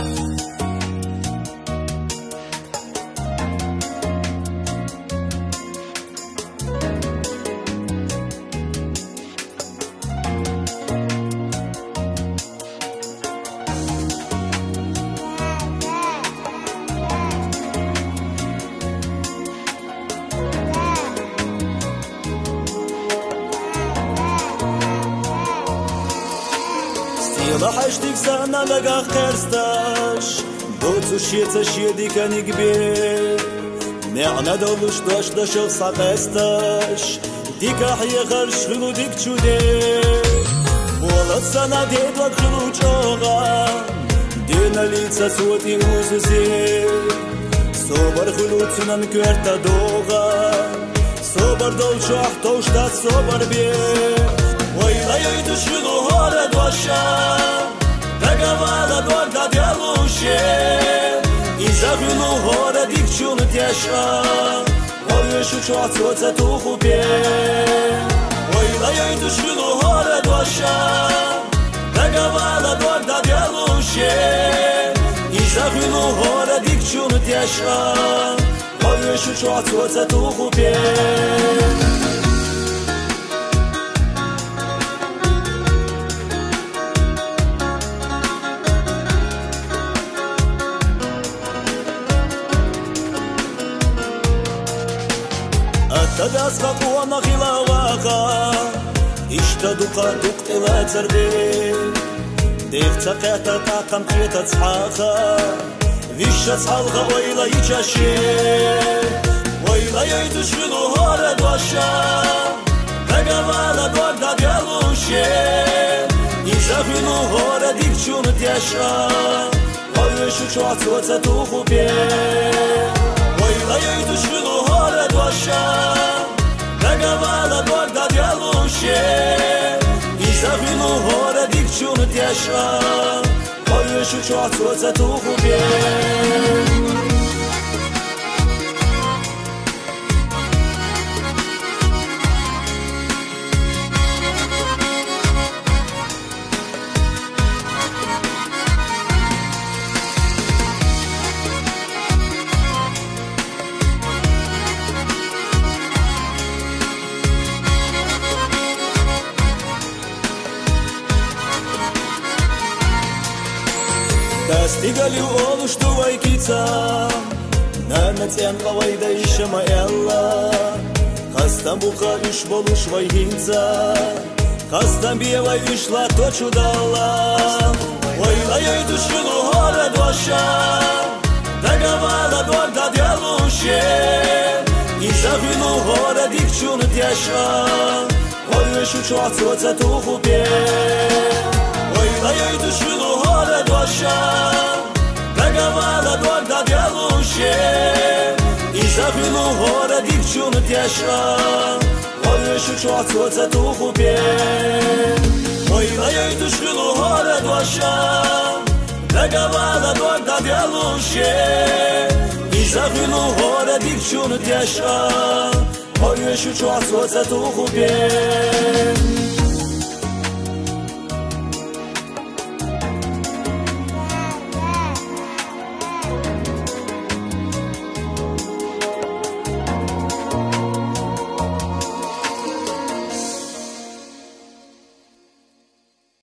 Thank you. Yıla haçtık sana da gah kerstaş Bu tuşyece şiyediken ikbir Ne ana doluş daş daşıl sakestaş Dikah yıkar şlunu dik çude Болот са на дедла ключога Де лица соти узузе Собар хлуцинан кверта дога Собар долчах тошта собар бе Ойлай ой душину горе 雪，一再回炉火的地方，我与书桌坐在东湖边。我一来又一再回炉火的多少，那高大的楼，那白路雪，一再回炉火的地方，我与书桌坐在东湖边。და დასხა ყუანახილა ვაღა ისდა დუყა დუქტევა წერდე დერცა ყათა ყათამ ყეთა ცხახა ვიშა ცალღა ოილა იჩაშე ოილა ეძი შილო ჰორა დაშა გაგავალა გორდა გალუშე ისაფინო ჰორა დიქჩუნ დაშა ოილა შუჩო აცოცა დუხუბე ოილა ეძი შილო 秋的点上，花月树下，坐在东湖边。достигали олушту вайкица нанатян лавайдай шамаялла хастам буха иш болуш вайгинца хастам биева ишла то чудала. чудалла ойлаёй душкилу ҳора доша дагавала горда дялуше изавилу ҳора дикчун дяша ойлашу чоцоца а тухубе ойлаёй душкилу 我与雪车坐在渡湖边，我与那牛顿是路过的多少，那个弯的多大边路斜。我与雪车坐在渡湖边。